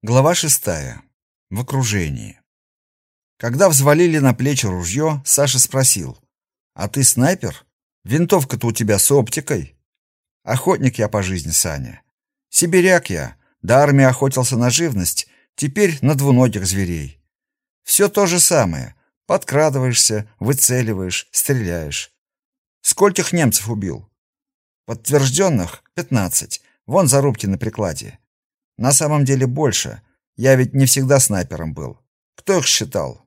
Глава шестая. В окружении. Когда взвалили на плечи ружье, Саша спросил. «А ты снайпер? Винтовка-то у тебя с оптикой?» «Охотник я по жизни, Саня. Сибиряк я. До армии охотился на живность, теперь на двуногих зверей. Все то же самое. Подкрадываешься, выцеливаешь, стреляешь. Скольких немцев убил?» «Подтвержденных — пятнадцать. Вон зарубки на прикладе. На самом деле больше. Я ведь не всегда снайпером был. Кто их считал?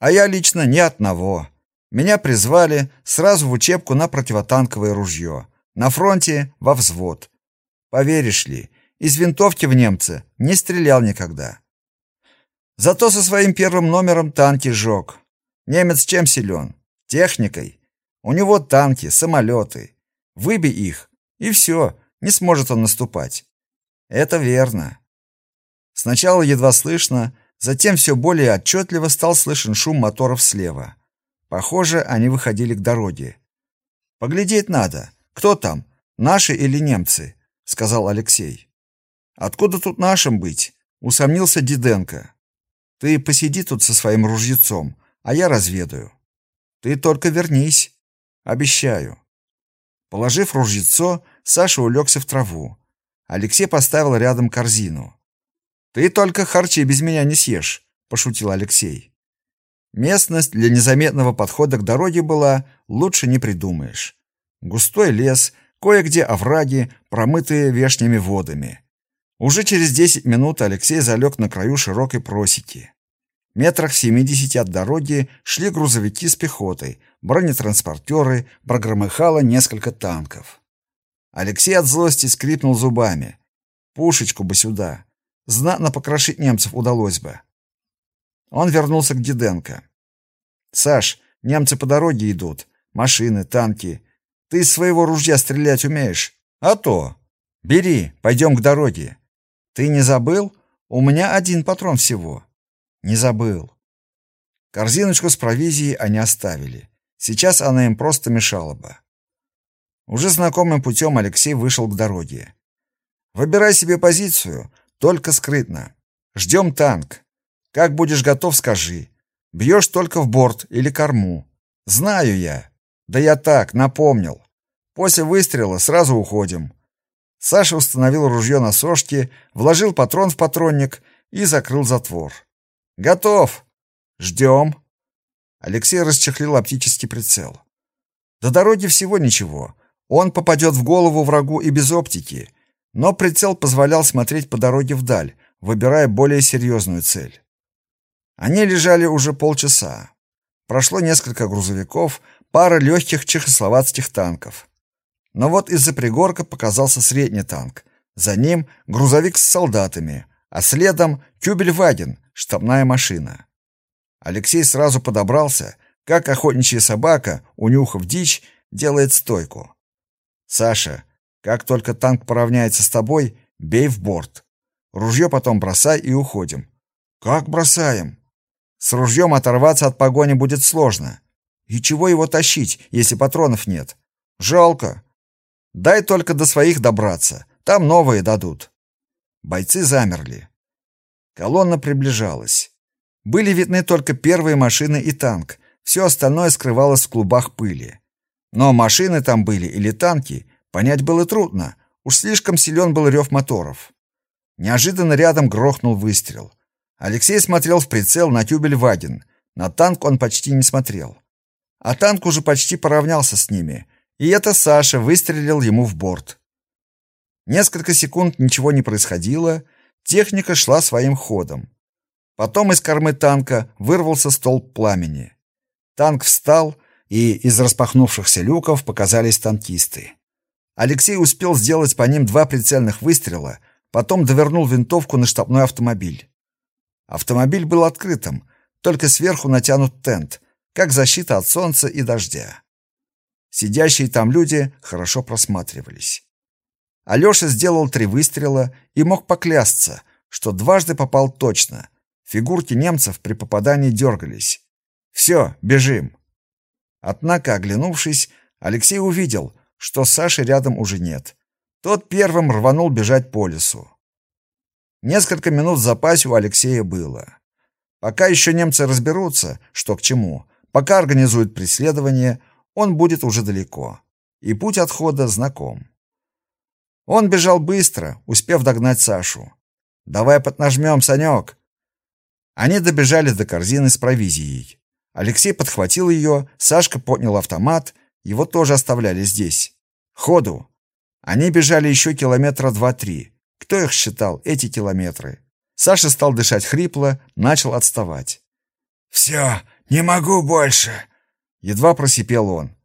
А я лично ни одного. Меня призвали сразу в учебку на противотанковое ружье. На фронте во взвод. Поверишь ли, из винтовки в немца не стрелял никогда. Зато со своим первым номером танки сжег. Немец чем силен? Техникой. У него танки, самолеты. Выбей их, и все, не сможет он наступать. Это верно. Сначала едва слышно, затем все более отчетливо стал слышен шум моторов слева. Похоже, они выходили к дороге. «Поглядеть надо. Кто там, наши или немцы?» — сказал Алексей. «Откуда тут нашим быть?» — усомнился Диденко. «Ты посиди тут со своим ружьецом, а я разведаю. Ты только вернись. Обещаю». Положив ружьецо, Саша улегся в траву. Алексей поставил рядом корзину. «Ты только харчи без меня не съешь», — пошутил Алексей. Местность для незаметного подхода к дороге была лучше не придумаешь. Густой лес, кое-где овраги, промытые вешними водами. Уже через десять минут Алексей залег на краю широкой просеки. Метрах в семидесяти от дороги шли грузовики с пехотой, бронетранспортеры, прогромыхало несколько танков. Алексей от злости скрипнул зубами. Пушечку бы сюда. Знатно покрошить немцев удалось бы. Он вернулся к Диденко. «Саш, немцы по дороге идут. Машины, танки. Ты из своего ружья стрелять умеешь? А то. Бери, пойдем к дороге. Ты не забыл? У меня один патрон всего. Не забыл. Корзиночку с провизией они оставили. Сейчас она им просто мешала бы. Уже знакомым путем Алексей вышел к дороге. «Выбирай себе позицию, только скрытно. Ждем танк. Как будешь готов, скажи. Бьешь только в борт или корму. Знаю я. Да я так, напомнил. После выстрела сразу уходим». Саша установил ружье на сошке, вложил патрон в патронник и закрыл затвор. «Готов! Ждем!» Алексей расчехлил оптический прицел. До дороги всего ничего. Он попадет в голову врагу и без оптики, но прицел позволял смотреть по дороге вдаль, выбирая более серьезную цель. Они лежали уже полчаса. Прошло несколько грузовиков, пара легких чехословацких танков. Но вот из-за пригорка показался средний танк. За ним грузовик с солдатами, а следом Кюбельваген, штабная машина. Алексей сразу подобрался, как охотничья собака, унюхав дичь, делает стойку. Саша, как только танк поравняется с тобой, бей в борт. Ружье потом бросай и уходим. Как бросаем? С ружьем оторваться от погони будет сложно. И чего его тащить, если патронов нет? Жалко. Дай только до своих добраться. Там новые дадут. Бойцы замерли. Колонна приближалась. Были видны только первые машины и танк. Все остальное скрывалось в клубах пыли. Но машины там были или танки, понять было трудно. Уж слишком силен был рев моторов. Неожиданно рядом грохнул выстрел. Алексей смотрел в прицел на Тюбель-Ваген. На танк он почти не смотрел. А танк уже почти поравнялся с ними. И это Саша выстрелил ему в борт. Несколько секунд ничего не происходило. Техника шла своим ходом. Потом из кормы танка вырвался столб пламени. Танк встал и из распахнувшихся люков показались танкисты. Алексей успел сделать по ним два прицельных выстрела, потом довернул винтовку на штабной автомобиль. Автомобиль был открытым, только сверху натянут тент, как защита от солнца и дождя. Сидящие там люди хорошо просматривались. Алеша сделал три выстрела и мог поклясться, что дважды попал точно. Фигурки немцев при попадании дергались. «Все, бежим!» Однако, оглянувшись, Алексей увидел, что Саши рядом уже нет. Тот первым рванул бежать по лесу. Несколько минут в запасе у Алексея было. Пока еще немцы разберутся, что к чему, пока организуют преследование, он будет уже далеко. И путь отхода знаком. Он бежал быстро, успев догнать Сашу. «Давай поднажмем, Санек!» Они добежали до корзины с провизией. Алексей подхватил ее, Сашка поднял автомат, его тоже оставляли здесь. Ходу! Они бежали еще километра два-три. Кто их считал, эти километры? Саша стал дышать хрипло, начал отставать. «Все, не могу больше!» Едва просипел он.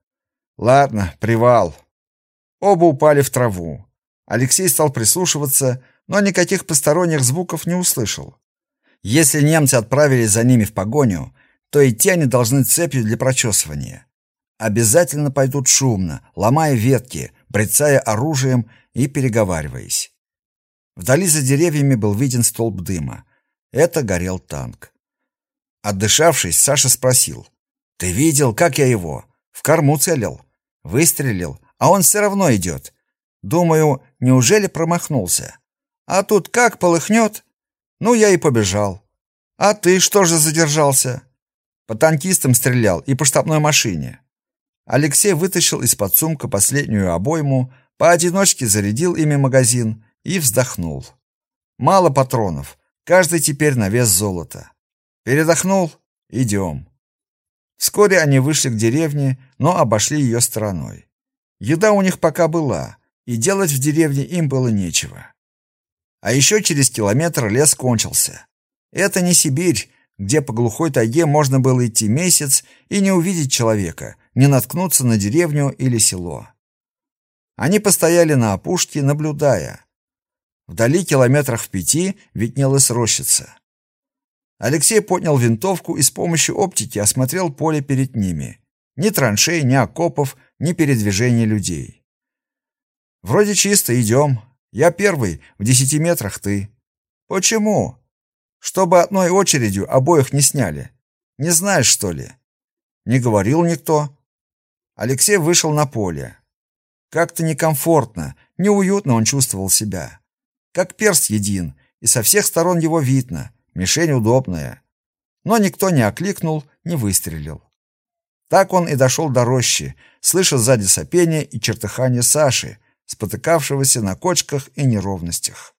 «Ладно, привал». Оба упали в траву. Алексей стал прислушиваться, но никаких посторонних звуков не услышал. Если немцы отправились за ними в погоню, то идти они должны цепью для прочесывания. Обязательно пойдут шумно, ломая ветки, брецая оружием и переговариваясь. Вдали за деревьями был виден столб дыма. Это горел танк. Отдышавшись, Саша спросил. «Ты видел, как я его? В корму целил. Выстрелил, а он все равно идет. Думаю, неужели промахнулся? А тут как полыхнет? Ну, я и побежал. А ты что же задержался? По танкистам стрелял и по штабной машине. Алексей вытащил из-под сумка последнюю обойму, поодиночке зарядил ими магазин и вздохнул. Мало патронов, каждый теперь на вес золота. Передохнул? Идем. Вскоре они вышли к деревне, но обошли ее стороной. Еда у них пока была, и делать в деревне им было нечего. А еще через километр лес кончился. Это не Сибирь, где по глухой тайге можно было идти месяц и не увидеть человека, не наткнуться на деревню или село. Они постояли на опушке, наблюдая. Вдали километрах в пяти виднелась рощица. Алексей поднял винтовку и с помощью оптики осмотрел поле перед ними. Ни траншей, ни окопов, ни передвижения людей. Вроде чисто, идем. Я первый, в десяти метрах ты. Почему? Чтобы одной очередью обоих не сняли. Не знаешь, что ли? Не говорил никто. Алексей вышел на поле. Как-то некомфортно, неуютно он чувствовал себя. Как перст един, и со всех сторон его видно, мишень удобная. Но никто не окликнул, не выстрелил. Так он и дошел до рощи, слыша сзади сопение и чертыхание Саши, спотыкавшегося на кочках и неровностях.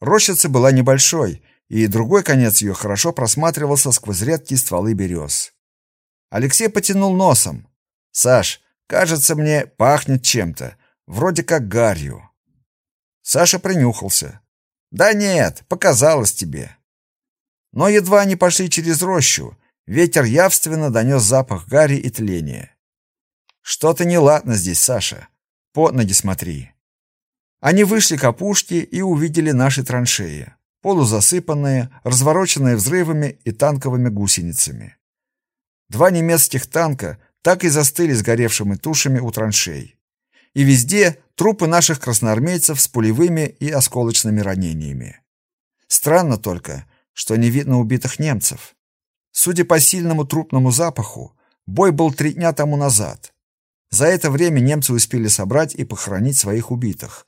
Рощица была небольшой, и другой конец ее хорошо просматривался сквозь редкие стволы берез. Алексей потянул носом. «Саш, кажется, мне пахнет чем-то, вроде как гарью». Саша принюхался. «Да нет, показалось тебе». Но едва они пошли через рощу, ветер явственно донес запах гари и тления. «Что-то неладно здесь, Саша. По ноги смотри. Они вышли к опушке и увидели наши траншеи, полузасыпанные, развороченные взрывами и танковыми гусеницами. Два немецких танка так и застыли сгоревшими тушами у траншей. И везде трупы наших красноармейцев с пулевыми и осколочными ранениями. Странно только, что не видно убитых немцев. Судя по сильному трупному запаху, бой был три дня тому назад. За это время немцы успели собрать и похоронить своих убитых.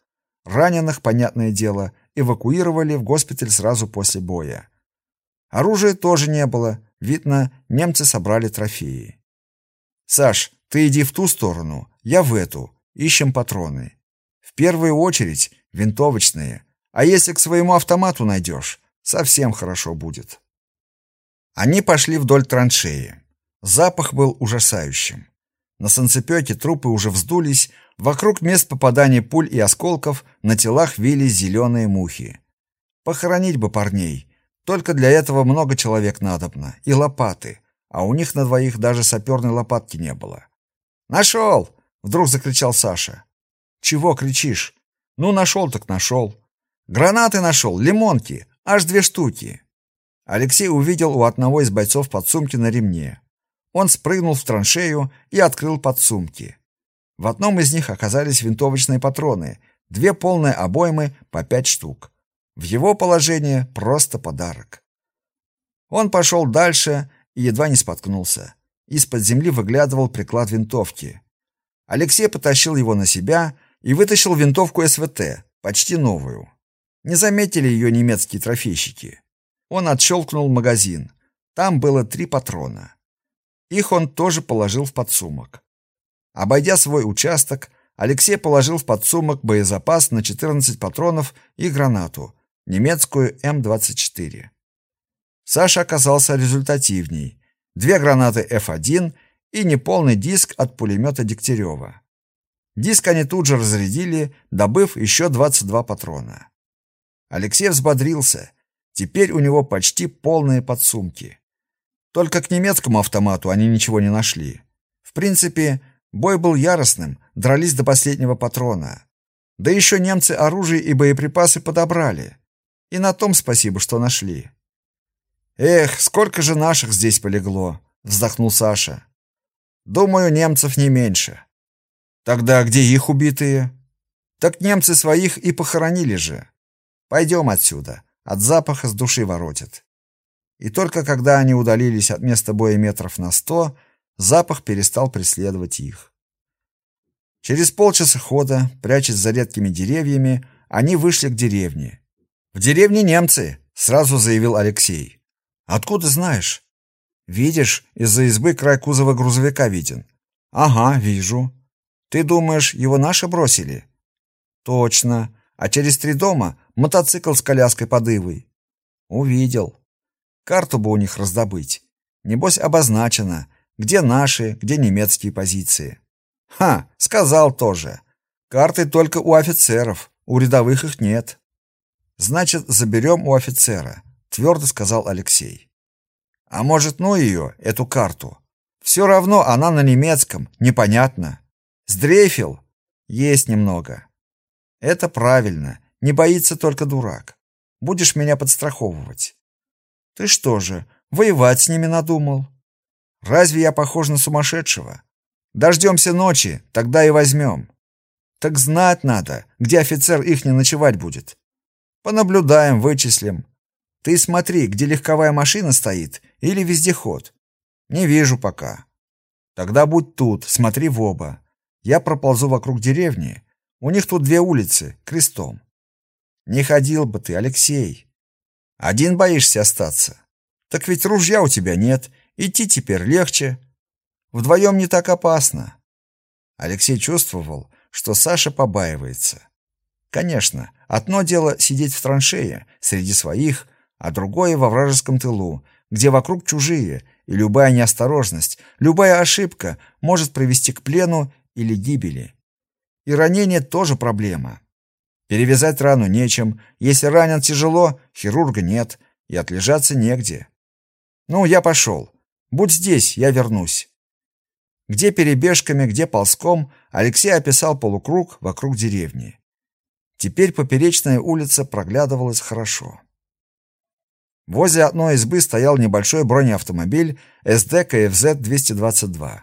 Раненых, понятное дело, эвакуировали в госпиталь сразу после боя. Оружия тоже не было, видно, немцы собрали трофеи. «Саш, ты иди в ту сторону, я в эту, ищем патроны. В первую очередь винтовочные, а если к своему автомату найдешь, совсем хорошо будет». Они пошли вдоль траншеи. Запах был ужасающим. На санцепёке трупы уже вздулись, вокруг мест попадания пуль и осколков на телах вились зеленые мухи. Похоронить бы парней. Только для этого много человек надобно. И лопаты. А у них на двоих даже саперной лопатки не было. «Нашел!» — вдруг закричал Саша. «Чего кричишь?» «Ну, нашел так нашел. Гранаты нашел, лимонки, аж две штуки». Алексей увидел у одного из бойцов подсумки на ремне. Он спрыгнул в траншею и открыл подсумки. В одном из них оказались винтовочные патроны, две полные обоймы по пять штук. В его положении просто подарок. Он пошел дальше и едва не споткнулся. Из-под земли выглядывал приклад винтовки. Алексей потащил его на себя и вытащил винтовку СВТ, почти новую. Не заметили ее немецкие трофейщики. Он отщелкнул магазин. Там было три патрона. Их он тоже положил в подсумок. Обойдя свой участок, Алексей положил в подсумок боезапас на 14 патронов и гранату, немецкую М-24. Саша оказался результативней. Две гранаты F1 и неполный диск от пулемета Дегтярева. Диск они тут же разрядили, добыв еще 22 патрона. Алексей взбодрился. Теперь у него почти полные подсумки. Только к немецкому автомату они ничего не нашли. В принципе, бой был яростным, дрались до последнего патрона. Да еще немцы оружие и боеприпасы подобрали. И на том спасибо, что нашли. Эх, сколько же наших здесь полегло, вздохнул Саша. Думаю, немцев не меньше. Тогда где их убитые? Так немцы своих и похоронили же. Пойдем отсюда, от запаха с души воротит. И только когда они удалились от места боя метров на сто, запах перестал преследовать их. Через полчаса хода, прячась за редкими деревьями, они вышли к деревне. «В деревне немцы!» — сразу заявил Алексей. «Откуда знаешь?» «Видишь, из-за избы край кузова грузовика виден». «Ага, вижу. Ты думаешь, его наши бросили?» «Точно. А через три дома мотоцикл с коляской под Ивой». «Увидел. Карту бы у них раздобыть. Небось обозначено, где наши, где немецкие позиции. Ха, сказал тоже. Карты только у офицеров, у рядовых их нет. Значит, заберем у офицера, твердо сказал Алексей. А может, ну ее, эту карту? Все равно она на немецком, непонятно. Сдрейфил? Есть немного. Это правильно, не боится только дурак. Будешь меня подстраховывать. Ты что же, воевать с ними надумал? Разве я похож на сумасшедшего? Дождемся ночи, тогда и возьмем. Так знать надо, где офицер их не ночевать будет. Понаблюдаем, вычислим. Ты смотри, где легковая машина стоит или вездеход. Не вижу пока. Тогда будь тут, смотри в оба. Я проползу вокруг деревни. У них тут две улицы, крестом. Не ходил бы ты, Алексей. Один боишься остаться? Так ведь ружья у тебя нет, идти теперь легче. Вдвоем не так опасно. Алексей чувствовал, что Саша побаивается. Конечно, одно дело сидеть в траншее среди своих, а другое во вражеском тылу, где вокруг чужие, и любая неосторожность, любая ошибка может привести к плену или гибели. И ранение тоже проблема. Перевязать рану нечем, если ранен тяжело, хирурга нет, и отлежаться негде. Ну, я пошел. Будь здесь, я вернусь. Где перебежками, где ползком, Алексей описал полукруг вокруг деревни. Теперь поперечная улица проглядывалась хорошо. Возле одной избы стоял небольшой бронеавтомобиль СД КФЗ-222.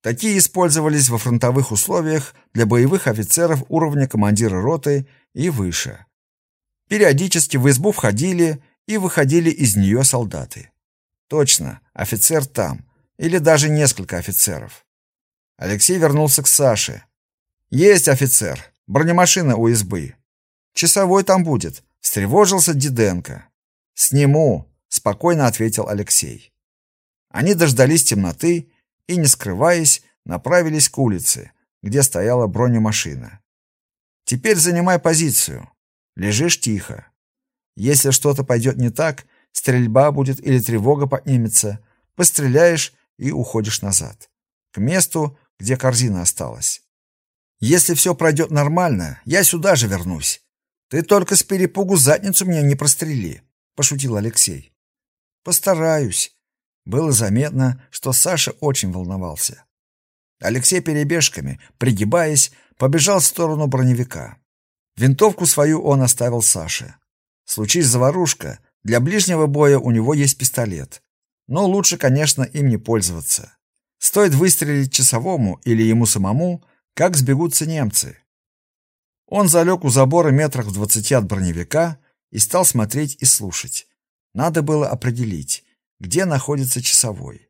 Такие использовались во фронтовых условиях для боевых офицеров уровня командира роты и выше. Периодически в избу входили и выходили из нее солдаты. Точно, офицер там, или даже несколько офицеров. Алексей вернулся к Саше. Есть офицер, бронемашина у избы. Часовой там будет, встревожился Диденко. Сниму, спокойно ответил Алексей. Они дождались темноты и, не скрываясь, направились к улице, где стояла бронемашина. Теперь занимай позицию. Лежишь тихо. Если что-то пойдет не так, стрельба будет или тревога поднимется, постреляешь и уходишь назад. К месту, где корзина осталась. Если все пройдет нормально, я сюда же вернусь. Ты только с перепугу задницу мне не прострели, пошутил Алексей. Постараюсь, было заметно, что Саша очень волновался. Алексей перебежками, пригибаясь, побежал в сторону броневика. Винтовку свою он оставил Саше. Случись заварушка, для ближнего боя у него есть пистолет. Но лучше, конечно, им не пользоваться. Стоит выстрелить часовому или ему самому, как сбегутся немцы. Он залег у забора метрах в двадцати от броневика и стал смотреть и слушать. Надо было определить, где находится часовой.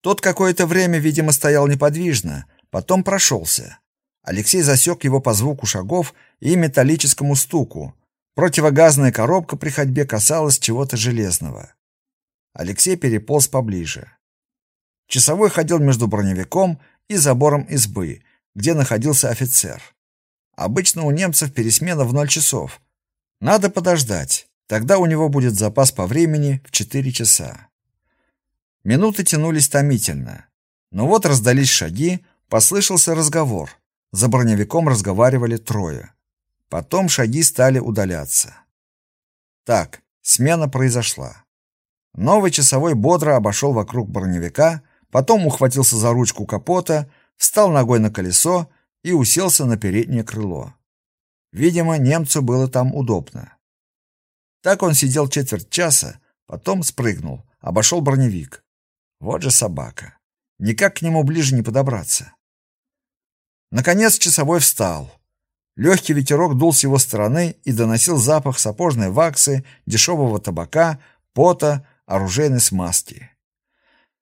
Тот какое-то время, видимо, стоял неподвижно, потом прошелся. Алексей засек его по звуку шагов и металлическому стуку. Противогазная коробка при ходьбе касалась чего-то железного. Алексей переполз поближе. Часовой ходил между броневиком и забором избы, где находился офицер. Обычно у немцев пересмена в ноль часов. Надо подождать, тогда у него будет запас по времени в четыре часа. Минуты тянулись томительно. Но вот раздались шаги, послышался разговор. За броневиком разговаривали трое. Потом шаги стали удаляться. Так, смена произошла. Новый часовой бодро обошел вокруг броневика, потом ухватился за ручку капота, встал ногой на колесо и уселся на переднее крыло. Видимо, немцу было там удобно. Так он сидел четверть часа, потом спрыгнул, обошел броневик. Вот же собака. Никак к нему ближе не подобраться. Наконец часовой встал. Легкий ветерок дул с его стороны и доносил запах сапожной ваксы, дешевого табака, пота, оружейной смазки.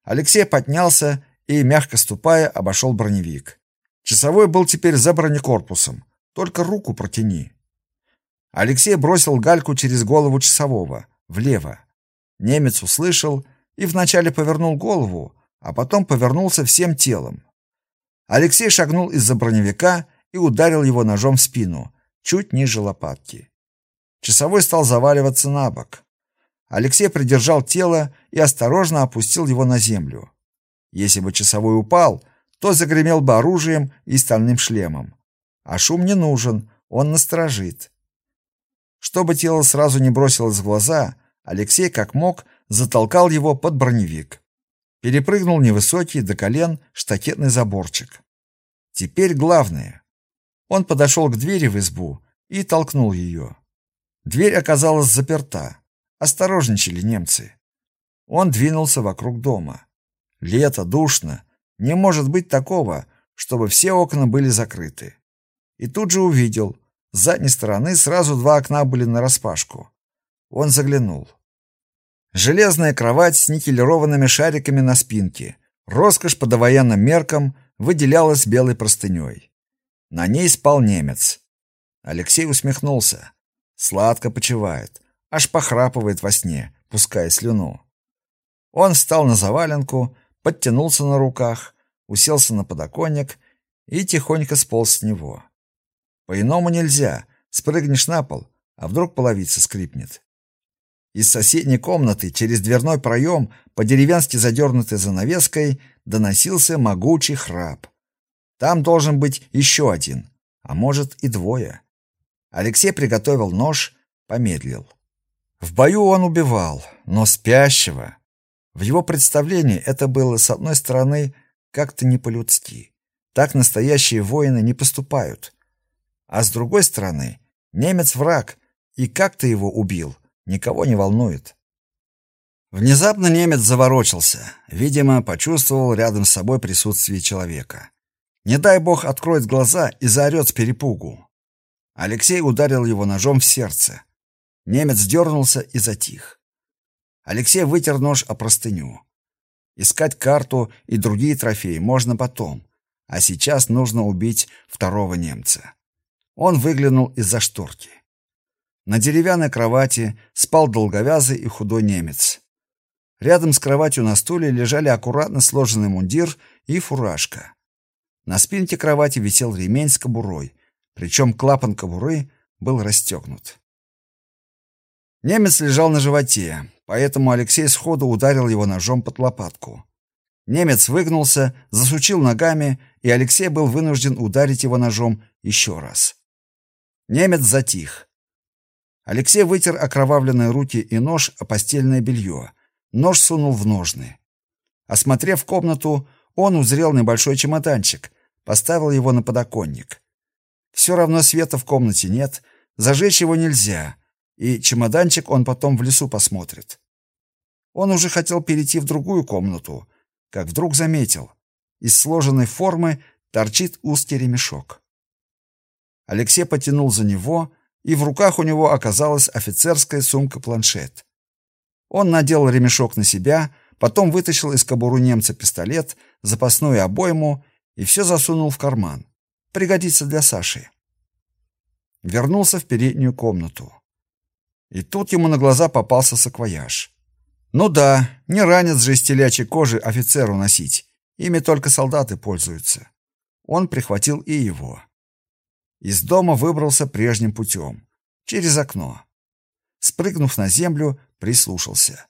Алексей поднялся и, мягко ступая, обошел броневик. Часовой был теперь за бронекорпусом. Только руку протяни. Алексей бросил гальку через голову часового, влево. Немец услышал и вначале повернул голову, а потом повернулся всем телом. Алексей шагнул из-за броневика и ударил его ножом в спину, чуть ниже лопатки. Часовой стал заваливаться на бок. Алексей придержал тело и осторожно опустил его на землю. Если бы часовой упал, то загремел бы оружием и стальным шлемом. А шум не нужен, он насторожит. Чтобы тело сразу не бросилось в глаза, Алексей как мог затолкал его под броневик. Перепрыгнул невысокий до колен штакетный заборчик. Теперь главное. Он подошел к двери в избу и толкнул ее. Дверь оказалась заперта. Осторожничали немцы. Он двинулся вокруг дома. Лето, душно. Не может быть такого, чтобы все окна были закрыты. И тут же увидел, с задней стороны сразу два окна были нараспашку. Он заглянул. Железная кровать с никелированными шариками на спинке. Роскошь по довоенным меркам выделялась белой простыней. На ней спал немец. Алексей усмехнулся. Сладко почивает, аж похрапывает во сне, пуская слюну. Он встал на заваленку, подтянулся на руках, уселся на подоконник и тихонько сполз с него. По-иному нельзя, спрыгнешь на пол, а вдруг половица скрипнет. Из соседней комнаты через дверной проем, по-деревенски задернутой занавеской, доносился могучий храп. Там должен быть еще один, а может и двое. Алексей приготовил нож, помедлил. В бою он убивал, но спящего. В его представлении это было, с одной стороны, как-то не по-людски. Так настоящие воины не поступают. А с другой стороны, немец враг, и как ты его убил — никого не волнует. Внезапно немец заворочился, видимо, почувствовал рядом с собой присутствие человека. Не дай бог откроет глаза и заорет с перепугу. Алексей ударил его ножом в сердце. Немец дернулся и затих. Алексей вытер нож о простыню. Искать карту и другие трофеи можно потом, а сейчас нужно убить второго немца. Он выглянул из-за шторки. На деревянной кровати спал долговязый и худой немец. Рядом с кроватью на стуле лежали аккуратно сложенный мундир и фуражка. На спинке кровати висел ремень с кобурой, причем клапан кобуры был расстегнут. Немец лежал на животе, поэтому Алексей сходу ударил его ножом под лопатку. Немец выгнулся, засучил ногами, и Алексей был вынужден ударить его ножом еще раз. Немец затих. Алексей вытер окровавленные руки и нож о постельное белье. Нож сунул в ножны. Осмотрев комнату, он узрел небольшой чемоданчик, поставил его на подоконник. Все равно света в комнате нет, зажечь его нельзя, и чемоданчик он потом в лесу посмотрит. Он уже хотел перейти в другую комнату, как вдруг заметил. Из сложенной формы торчит узкий ремешок. Алексей потянул за него, и в руках у него оказалась офицерская сумка-планшет. Он надел ремешок на себя, потом вытащил из кобуры немца пистолет, запасную обойму и все засунул в карман. Пригодится для Саши. Вернулся в переднюю комнату. И тут ему на глаза попался саквояж. Ну да, не ранец же из телячьей кожи офицеру носить. Ими только солдаты пользуются. Он прихватил и его. Из дома выбрался прежним путем. Через окно. Спрыгнув на землю, прислушался.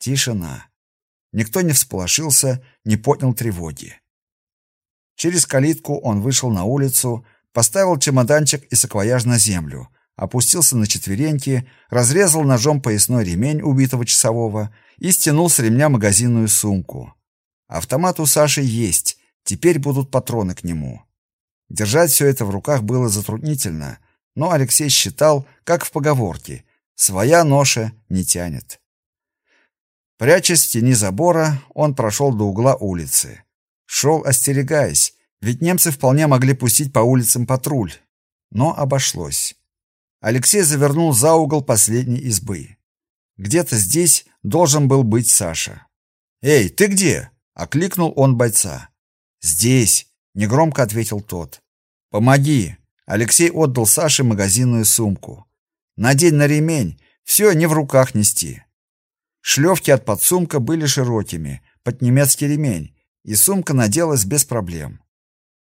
Тишина. Никто не всполошился, не поднял тревоги. Через калитку он вышел на улицу, поставил чемоданчик и саквояж на землю, опустился на четвереньки, разрезал ножом поясной ремень убитого часового и стянул с ремня магазинную сумку. Автомат у Саши есть, теперь будут патроны к нему. Держать все это в руках было затруднительно, но Алексей считал, как в поговорке, своя ноша не тянет. Прячась в тени забора, он прошел до угла улицы. Шел, остерегаясь, ведь немцы вполне могли пустить по улицам патруль. Но обошлось. Алексей завернул за угол последней избы. Где-то здесь должен был быть Саша. «Эй, ты где?» — окликнул он бойца. «Здесь», — негромко ответил тот. «Помоги!» — Алексей отдал Саше магазинную сумку. «Надень на ремень, все не в руках нести». Шлевки от подсумка были широкими, под немецкий ремень, и сумка наделась без проблем.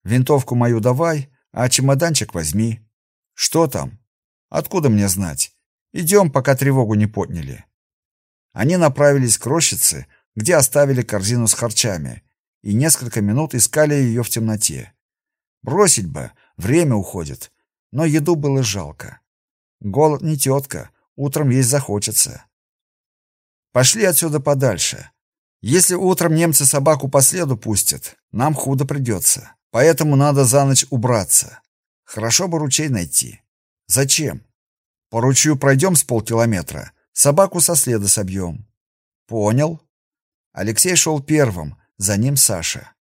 Винтовку мою давай, а чемоданчик возьми. Что там? Откуда мне знать? Идем, пока тревогу не подняли. Они направились к рощице, где оставили корзину с харчами, и несколько минут искали ее в темноте. Бросить бы, время уходит, но еду было жалко. Голод не тетка, утром есть захочется. Пошли отсюда подальше. Если утром немцы собаку по следу пустят, нам худо придется. Поэтому надо за ночь убраться. Хорошо бы ручей найти. Зачем? По ручью пройдем с полкилометра, собаку со следа собьем. Понял. Алексей шел первым, за ним Саша.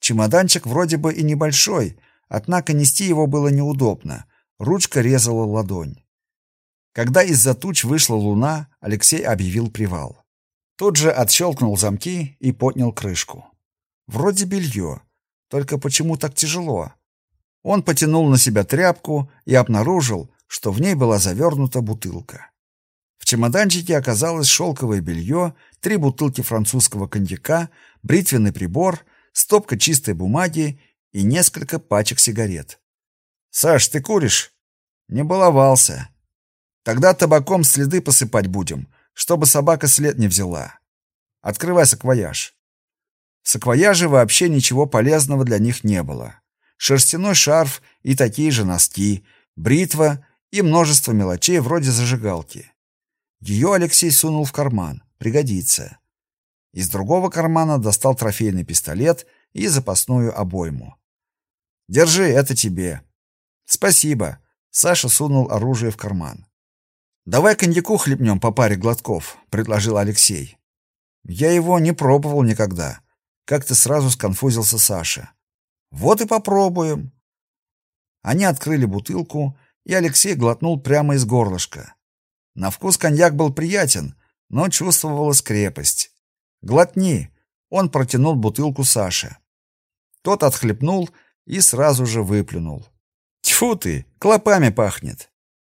Чемоданчик вроде бы и небольшой, однако нести его было неудобно. Ручка резала ладонь. Когда из-за туч вышла луна, Алексей объявил привал. Тут же отщелкнул замки и поднял крышку. Вроде белье, только почему так тяжело? Он потянул на себя тряпку и обнаружил, что в ней была завернута бутылка. В чемоданчике оказалось шелковое белье, три бутылки французского коньяка, бритвенный прибор, стопка чистой бумаги и несколько пачек сигарет. «Саш, ты куришь?» «Не баловался. Тогда табаком следы посыпать будем, чтобы собака след не взяла. Открывай саквояж». В саквояже вообще ничего полезного для них не было. Шерстяной шарф и такие же носки, бритва и множество мелочей вроде зажигалки. Ее Алексей сунул в карман, пригодится. Из другого кармана достал трофейный пистолет и запасную обойму. «Держи, это тебе». «Спасибо». Саша сунул оружие в карман. «Давай коньяку хлебнем по паре глотков», — предложил Алексей. «Я его не пробовал никогда». Как-то сразу сконфузился Саша. «Вот и попробуем». Они открыли бутылку, и Алексей глотнул прямо из горлышка. На вкус коньяк был приятен, но чувствовалась крепость. «Глотни!» — он протянул бутылку Саше. Тот отхлебнул и сразу же выплюнул. «Тьфу ты! Клопами пахнет!»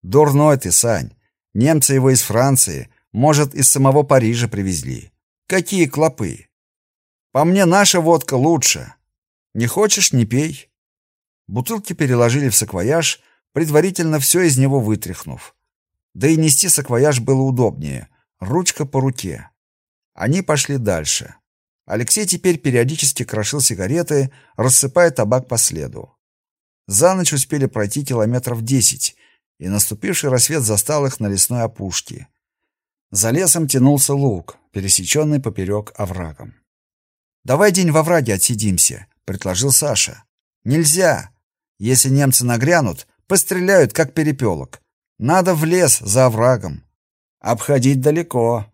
«Дурной ты, Сань! Немцы его из Франции, может, из самого Парижа привезли. Какие клопы!» «По мне наша водка лучше. Не хочешь — не пей». Бутылки переложили в саквояж, предварительно все из него вытряхнув. Да и нести саквояж было удобнее, ручка по руке. Они пошли дальше. Алексей теперь периодически крошил сигареты, рассыпая табак по следу. За ночь успели пройти километров десять, и наступивший рассвет застал их на лесной опушке. За лесом тянулся луг, пересеченный поперек оврагом. «Давай день во враге отсидимся», — предложил Саша. «Нельзя. Если немцы нагрянут, постреляют, как перепелок. Надо в лес за оврагом. Обходить далеко.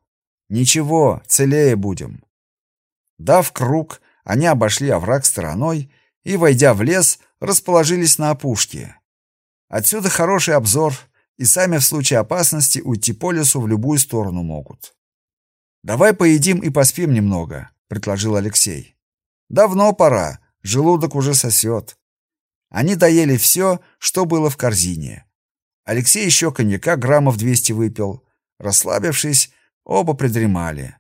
Ничего, целее будем. Дав круг, они обошли овраг стороной и, войдя в лес, расположились на опушке. Отсюда хороший обзор, и сами в случае опасности уйти по лесу в любую сторону могут. «Давай поедим и поспим немного», — предложил Алексей. «Давно пора, желудок уже сосет». Они доели все, что было в корзине. Алексей еще коньяка граммов 200 выпил, Расслабившись, оба придремали.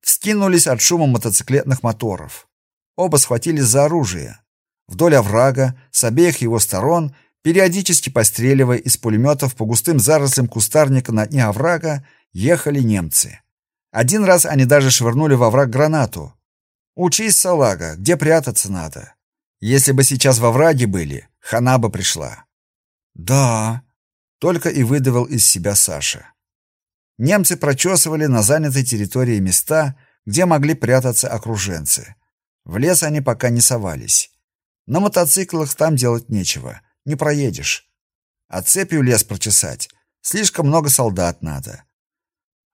Вскинулись от шума мотоциклетных моторов. Оба схватились за оружие. Вдоль оврага, с обеих его сторон, периодически постреливая из пулеметов по густым зарослям кустарника на дне оврага, ехали немцы. Один раз они даже швырнули во враг гранату. Учись, салага, где прятаться надо. Если бы сейчас во враге были, хана бы пришла. Да, только и выдавил из себя Саша. Немцы прочесывали на занятой территории места, где могли прятаться окруженцы. В лес они пока не совались. На мотоциклах там делать нечего, не проедешь. А цепью лес прочесать слишком много солдат надо.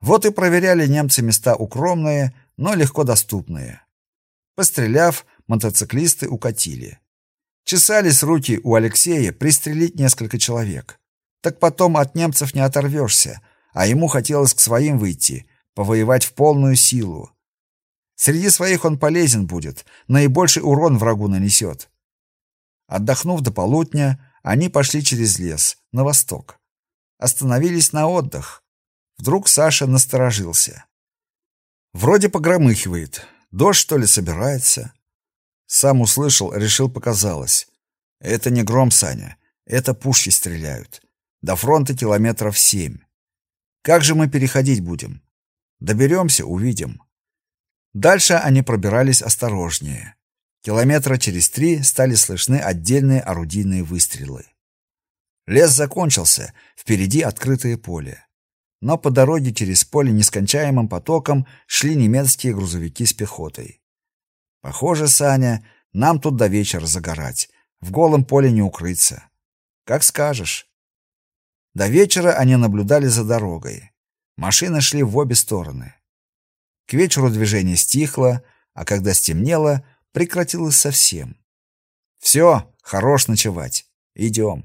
Вот и проверяли немцы места укромные, но легко доступные. Постреляв, мотоциклисты укатили. Чесались руки у Алексея пристрелить несколько человек. Так потом от немцев не оторвешься, а ему хотелось к своим выйти, повоевать в полную силу. Среди своих он полезен будет, наибольший урон врагу нанесет. Отдохнув до полудня, они пошли через лес, на восток. Остановились на отдых. Вдруг Саша насторожился. Вроде погромыхивает. Дождь, что ли, собирается? Сам услышал, решил, показалось. Это не гром, Саня. Это пушки стреляют. До фронта километров семь. Как же мы переходить будем? Доберемся, увидим. Дальше они пробирались осторожнее. Километра через три стали слышны отдельные орудийные выстрелы. Лес закончился, впереди открытое поле но по дороге через поле нескончаемым потоком шли немецкие грузовики с пехотой. Похоже, Саня, нам тут до вечера загорать. В голом поле не укрыться. Как скажешь. До вечера они наблюдали за дорогой. Машины шли в обе стороны. К вечеру движение стихло, а когда стемнело, прекратилось совсем. Все, хорош ночевать. Идем.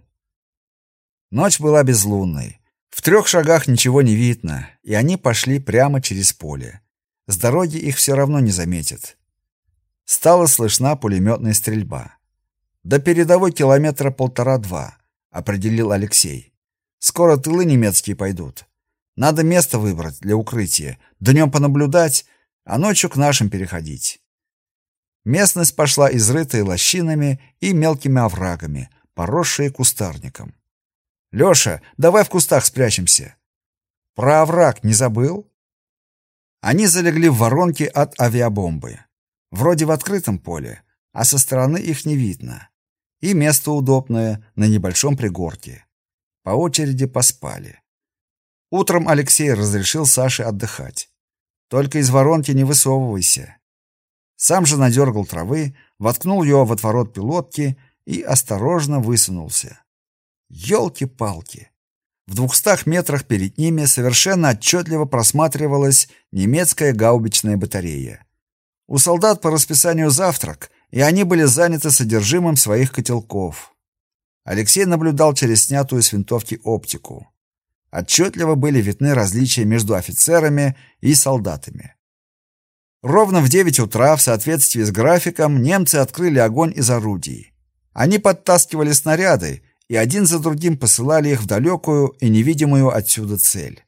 Ночь была безлунной. В трех шагах ничего не видно, и они пошли прямо через поле. С дороги их все равно не заметят. Стала слышна пулеметная стрельба. До передовой километра полтора-два, определил Алексей. Скоро тылы немецкие пойдут. Надо место выбрать для укрытия, днем понаблюдать, а ночью к нашим переходить. Местность пошла изрытая лощинами и мелкими оврагами, поросшие кустарником. Лёша, давай в кустах спрячемся. Про овраг не забыл? Они залегли в воронке от авиабомбы. Вроде в открытом поле, а со стороны их не видно. И место удобное на небольшом пригорке. По очереди поспали. Утром Алексей разрешил Саше отдыхать. Только из воронки не высовывайся. Сам же надергал травы, воткнул ее в отворот пилотки и осторожно высунулся. Ёлки-палки! В двухстах метрах перед ними совершенно отчетливо просматривалась немецкая гаубичная батарея. У солдат по расписанию завтрак, и они были заняты содержимым своих котелков. Алексей наблюдал через снятую с винтовки оптику. Отчетливо были видны различия между офицерами и солдатами. Ровно в 9 утра, в соответствии с графиком, немцы открыли огонь из орудий. Они подтаскивали снаряды, и один за другим посылали их в далекую и невидимую отсюда цель.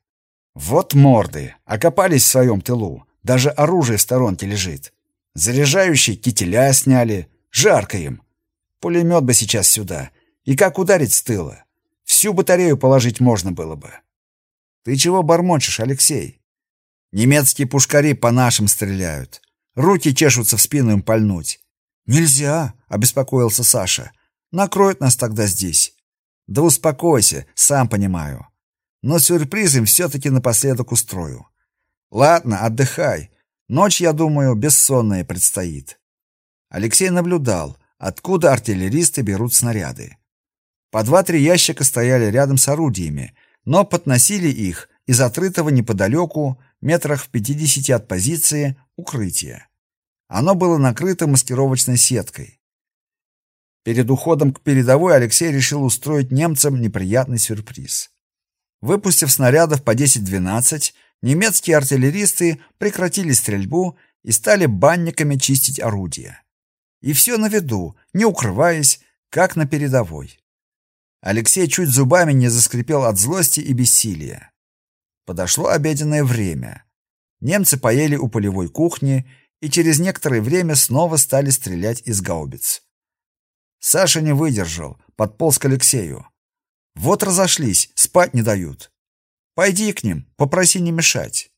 Вот морды, окопались в своем тылу, даже оружие в сторонке лежит. Заряжающие кителя сняли, жарко им. Пулемет бы сейчас сюда, и как ударить с тыла? Всю батарею положить можно было бы. Ты чего бормочешь, Алексей? Немецкие пушкари по нашим стреляют. Руки чешутся в спину им пальнуть. Нельзя, обеспокоился Саша. Накроют нас тогда здесь. Да успокойся, сам понимаю. Но сюрприз им все-таки напоследок устрою. Ладно, отдыхай. Ночь, я думаю, бессонная предстоит. Алексей наблюдал, откуда артиллеристы берут снаряды. По два-три ящика стояли рядом с орудиями, но подносили их из отрытого неподалеку, метрах в пятидесяти от позиции, укрытия. Оно было накрыто маскировочной сеткой. Перед уходом к передовой Алексей решил устроить немцам неприятный сюрприз. Выпустив снарядов по 10-12, немецкие артиллеристы прекратили стрельбу и стали банниками чистить орудия. И все на виду, не укрываясь, как на передовой. Алексей чуть зубами не заскрипел от злости и бессилия. Подошло обеденное время. Немцы поели у полевой кухни и через некоторое время снова стали стрелять из гаубиц. Саша не выдержал, подполз к Алексею. Вот разошлись, спать не дают. Пойди к ним, попроси не мешать.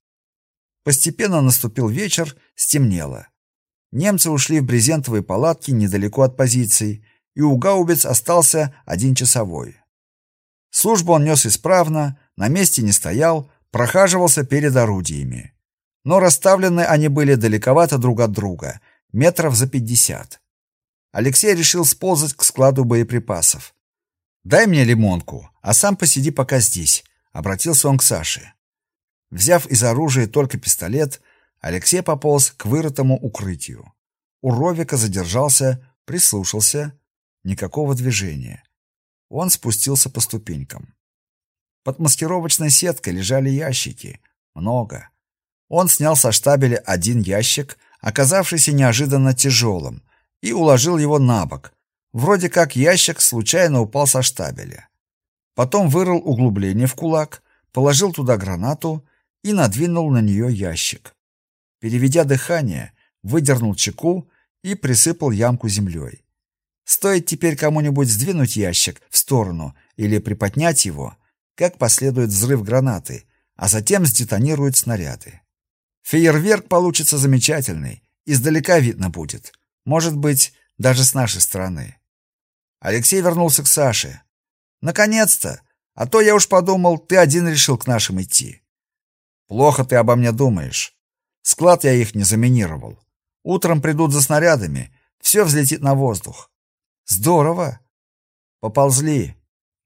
Постепенно наступил вечер, стемнело. Немцы ушли в брезентовые палатки недалеко от позиций, и у гаубиц остался один часовой. Службу он нес исправно, на месте не стоял, прохаживался перед орудиями. Но расставлены они были далековато друг от друга, метров за пятьдесят. Алексей решил сползать к складу боеприпасов. «Дай мне лимонку, а сам посиди пока здесь», — обратился он к Саше. Взяв из оружия только пистолет, Алексей пополз к вырытому укрытию. У Ровика задержался, прислушался. Никакого движения. Он спустился по ступенькам. Под маскировочной сеткой лежали ящики. Много. Он снял со штабеля один ящик, оказавшийся неожиданно тяжелым, и уложил его на бок. Вроде как ящик случайно упал со штабеля. Потом вырыл углубление в кулак, положил туда гранату и надвинул на нее ящик. Переведя дыхание, выдернул чеку и присыпал ямку землей. Стоит теперь кому-нибудь сдвинуть ящик в сторону или приподнять его, как последует взрыв гранаты, а затем сдетонируют снаряды. Фейерверк получится замечательный, издалека видно будет. Может быть, даже с нашей стороны. Алексей вернулся к Саше. Наконец-то, а то я уж подумал, ты один решил к нашим идти. Плохо ты обо мне думаешь. Склад я их не заминировал. Утром придут за снарядами, все взлетит на воздух. Здорово. Поползли.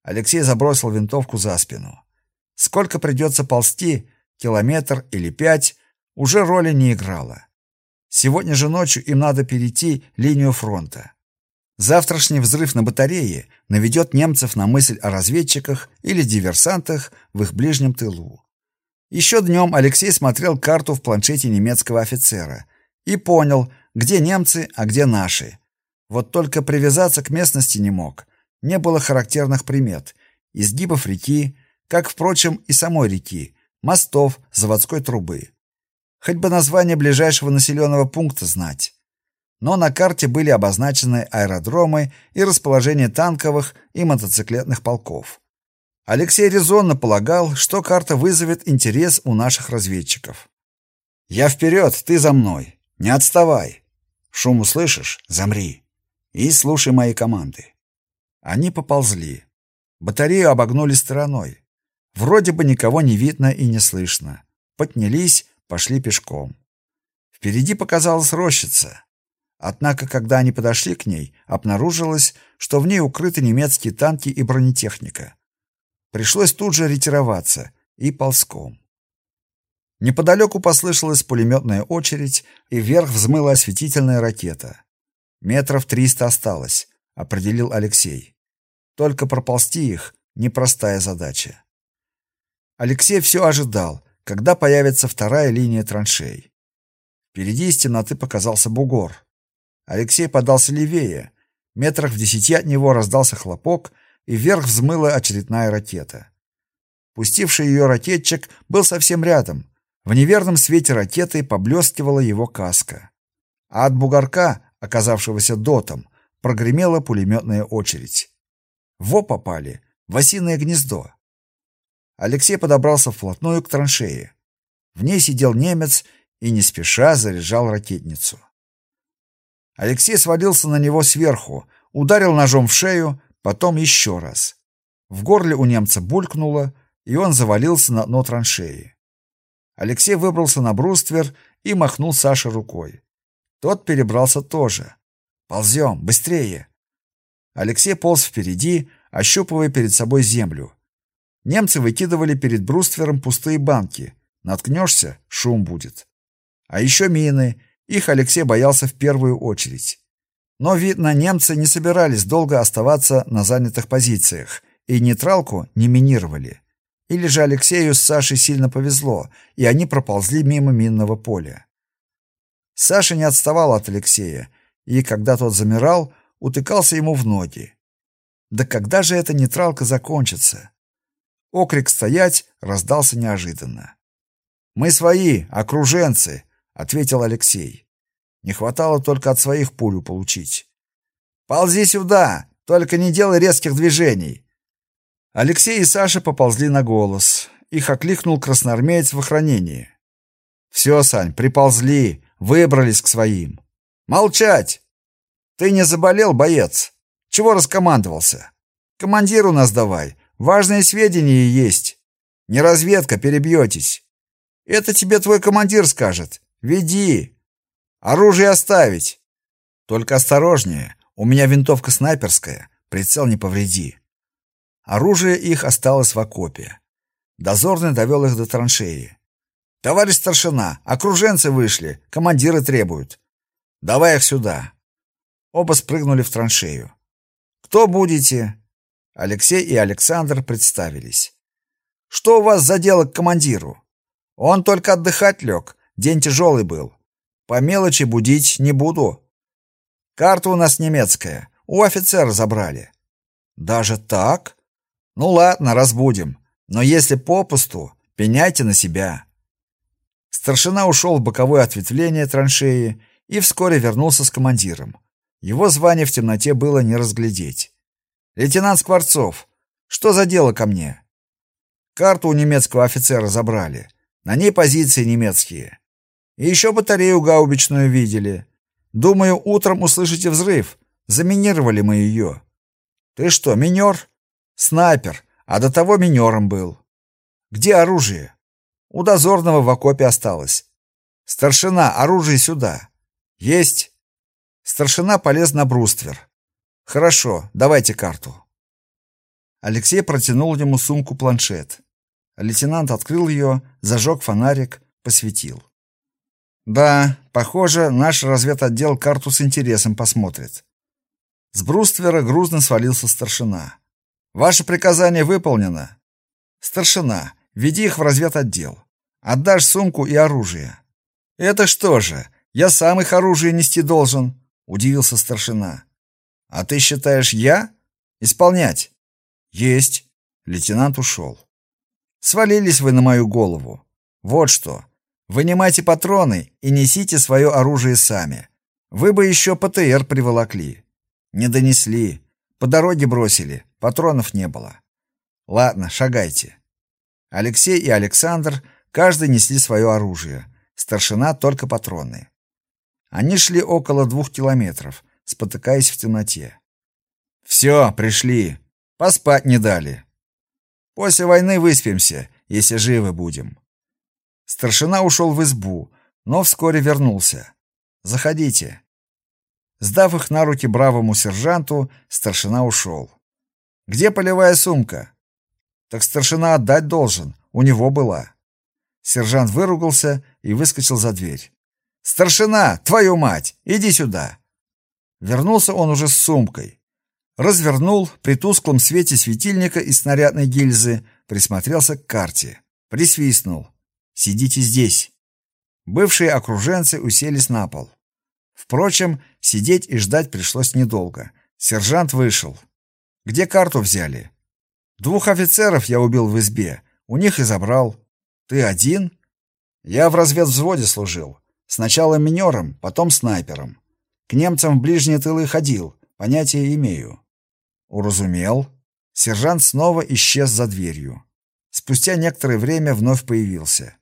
Алексей забросил винтовку за спину. Сколько придется ползти, километр или пять, уже роли не играло. Сегодня же ночью им надо перейти линию фронта. Завтрашний взрыв на батарее наведет немцев на мысль о разведчиках или диверсантах в их ближнем тылу. Еще днем Алексей смотрел карту в планшете немецкого офицера и понял, где немцы, а где наши. Вот только привязаться к местности не мог. Не было характерных примет, изгибов реки, как, впрочем, и самой реки, мостов, заводской трубы. Хоть бы название ближайшего населенного пункта знать. Но на карте были обозначены аэродромы и расположение танковых и мотоциклетных полков. Алексей резонно полагал, что карта вызовет интерес у наших разведчиков. «Я вперед, ты за мной. Не отставай. Шум услышишь? Замри и слушай мои команды. Они поползли. Батарею обогнули стороной. Вроде бы никого не видно и не слышно. Поднялись, пошли пешком. Впереди показалась рощица. Однако, когда они подошли к ней, обнаружилось, что в ней укрыты немецкие танки и бронетехника. Пришлось тут же ретироваться и ползком. Неподалеку послышалась пулеметная очередь, и вверх взмыла осветительная ракета. Метров триста осталось, определил Алексей. Только проползти их непростая задача. Алексей все ожидал, когда появится вторая линия траншей. Впереди из темноты показался бугор. Алексей подался левее. Метрах в десяти от него раздался хлопок, и вверх взмыла очередная ракета. Пустивший ее ракетчик был совсем рядом. В неверном свете ракеты поблескивала его каска. А от бугорка оказавшегося дотом, прогремела пулеметная очередь. Во попали, в осиное гнездо. Алексей подобрался вплотную к траншее. В ней сидел немец и не спеша заряжал ракетницу. Алексей свалился на него сверху, ударил ножом в шею, потом еще раз. В горле у немца булькнуло, и он завалился на дно траншеи. Алексей выбрался на бруствер и махнул Саше рукой. Тот перебрался тоже. Ползем, быстрее. Алексей полз впереди, ощупывая перед собой землю. Немцы выкидывали перед бруствером пустые банки. Наткнешься — шум будет. А еще мины. Их Алексей боялся в первую очередь. Но, видно, немцы не собирались долго оставаться на занятых позициях и нейтралку не минировали. Или же Алексею с Сашей сильно повезло, и они проползли мимо минного поля. Саша не отставал от Алексея, и, когда тот замирал, утыкался ему в ноги. Да когда же эта нейтралка закончится? Окрик «Стоять!» раздался неожиданно. «Мы свои, окруженцы!» — ответил Алексей. Не хватало только от своих пулю получить. «Ползи сюда! Только не делай резких движений!» Алексей и Саша поползли на голос. Их окликнул красноармеец в охранении. «Все, Сань, приползли, выбрались к своим». «Молчать! Ты не заболел, боец? Чего раскомандовался? Командир у нас давай, важные сведения есть. Не разведка, перебьетесь. Это тебе твой командир скажет. Веди. Оружие оставить. Только осторожнее, у меня винтовка снайперская, прицел не повреди». Оружие их осталось в окопе. Дозорный довел их до траншеи. «Товарищ старшина, окруженцы вышли, командиры требуют. Давай их сюда». Оба спрыгнули в траншею. «Кто будете?» Алексей и Александр представились. «Что у вас за дело к командиру?» «Он только отдыхать лег, день тяжелый был. По мелочи будить не буду. Карта у нас немецкая, у офицера забрали». «Даже так?» Ну ладно, разбудим. Но если попусту, пеняйте на себя. Старшина ушел в боковое ответвление траншеи и вскоре вернулся с командиром. Его звание в темноте было не разглядеть. «Лейтенант Скворцов, что за дело ко мне?» Карту у немецкого офицера забрали. На ней позиции немецкие. И еще батарею гаубичную видели. Думаю, утром услышите взрыв. Заминировали мы ее. Ты что, минер? Снайпер, а до того минером был. Где оружие? У дозорного в окопе осталось. Старшина, оружие сюда. Есть. Старшина полез на бруствер. Хорошо, давайте карту. Алексей протянул ему сумку-планшет. Лейтенант открыл ее, зажег фонарик, посветил. Да, похоже, наш разведотдел карту с интересом посмотрит. С бруствера грузно свалился старшина. Ваше приказание выполнено. Старшина, веди их в разведотдел. Отдашь сумку и оружие. Это что же, я сам их оружие нести должен, удивился старшина. А ты считаешь, я исполнять? Есть. Лейтенант ушел. Свалились вы на мою голову. Вот что. Вынимайте патроны и несите свое оружие сами. Вы бы еще ПТР приволокли. Не донесли. По дороге бросили, патронов не было. Ладно, шагайте. Алексей и Александр каждый несли свое оружие, старшина только патроны. Они шли около двух километров, спотыкаясь в темноте. «Все, пришли. Поспать не дали. После войны выспимся, если живы будем». Старшина ушел в избу, но вскоре вернулся. «Заходите». Сдав их на руки бравому сержанту, старшина ушел. «Где полевая сумка?» «Так старшина отдать должен, у него была». Сержант выругался и выскочил за дверь. «Старшина, твою мать, иди сюда!» Вернулся он уже с сумкой. Развернул при тусклом свете светильника и снарядной гильзы, присмотрелся к карте. Присвистнул. «Сидите здесь». Бывшие окруженцы уселись на пол. Впрочем, сидеть и ждать пришлось недолго. Сержант вышел. «Где карту взяли?» «Двух офицеров я убил в избе. У них и забрал». «Ты один?» «Я в разведвзводе служил. Сначала минером, потом снайпером. К немцам в ближние тылы ходил, понятия имею». «Уразумел». Сержант снова исчез за дверью. Спустя некоторое время вновь появился.